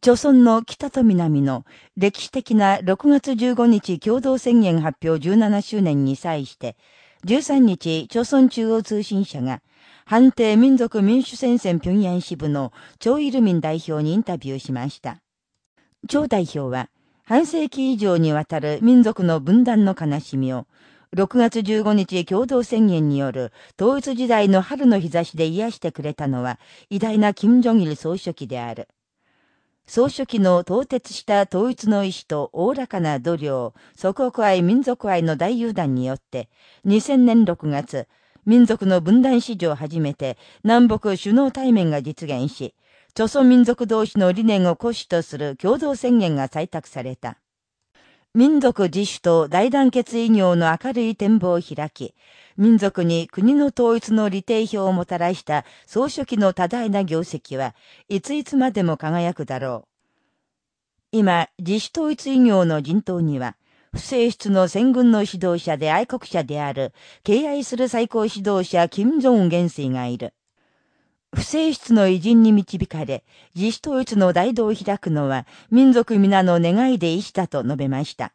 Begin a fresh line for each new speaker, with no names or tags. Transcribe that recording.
朝鮮の北と南の歴史的な6月15日共同宣言発表17周年に際して、13日、朝鮮中央通信社が、判定民族民主戦線平壌支部のチョイルミン代表にインタビューしました。張代表は、半世紀以上にわたる民族の分断の悲しみを、6月15日共同宣言による統一時代の春の日差しで癒してくれたのは偉大な金正日総書記である。総書記の凍結した統一の意志とおおらかな度量、祖国愛民族愛の大遊団によって、2000年6月、民族の分断史上初めて南北首脳対面が実現し、朝鮮民族同士の理念を骨子とする共同宣言が採択された。民族自主と大団結異業の明るい展望を開き、民族に国の統一の利定表をもたらした総書記の多大な業績はいついつまでも輝くだろう。今、自主統一異業の人頭には、不正室の戦軍の指導者で愛国者である、敬愛する最高指導者、金正恩元帥がいる。不正室の偉人に導かれ、自主統一の大道を開くのは、民族皆の願いで意志だと述べました。